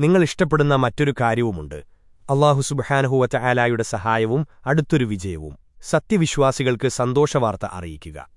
നിങ്ങൾ ഇഷ്ടപ്പെടുന്ന മറ്റൊരു കാര്യവുമുണ്ട്. അള്ളാഹു സുബഹാനഹുവറ്റ ആലായുടെ സഹായവും അടുത്തൊരു വിജയവും. സത്യവിശ്വാസികൾക്ക് സന്തോഷവാർത്ത അറിയിക്കുക.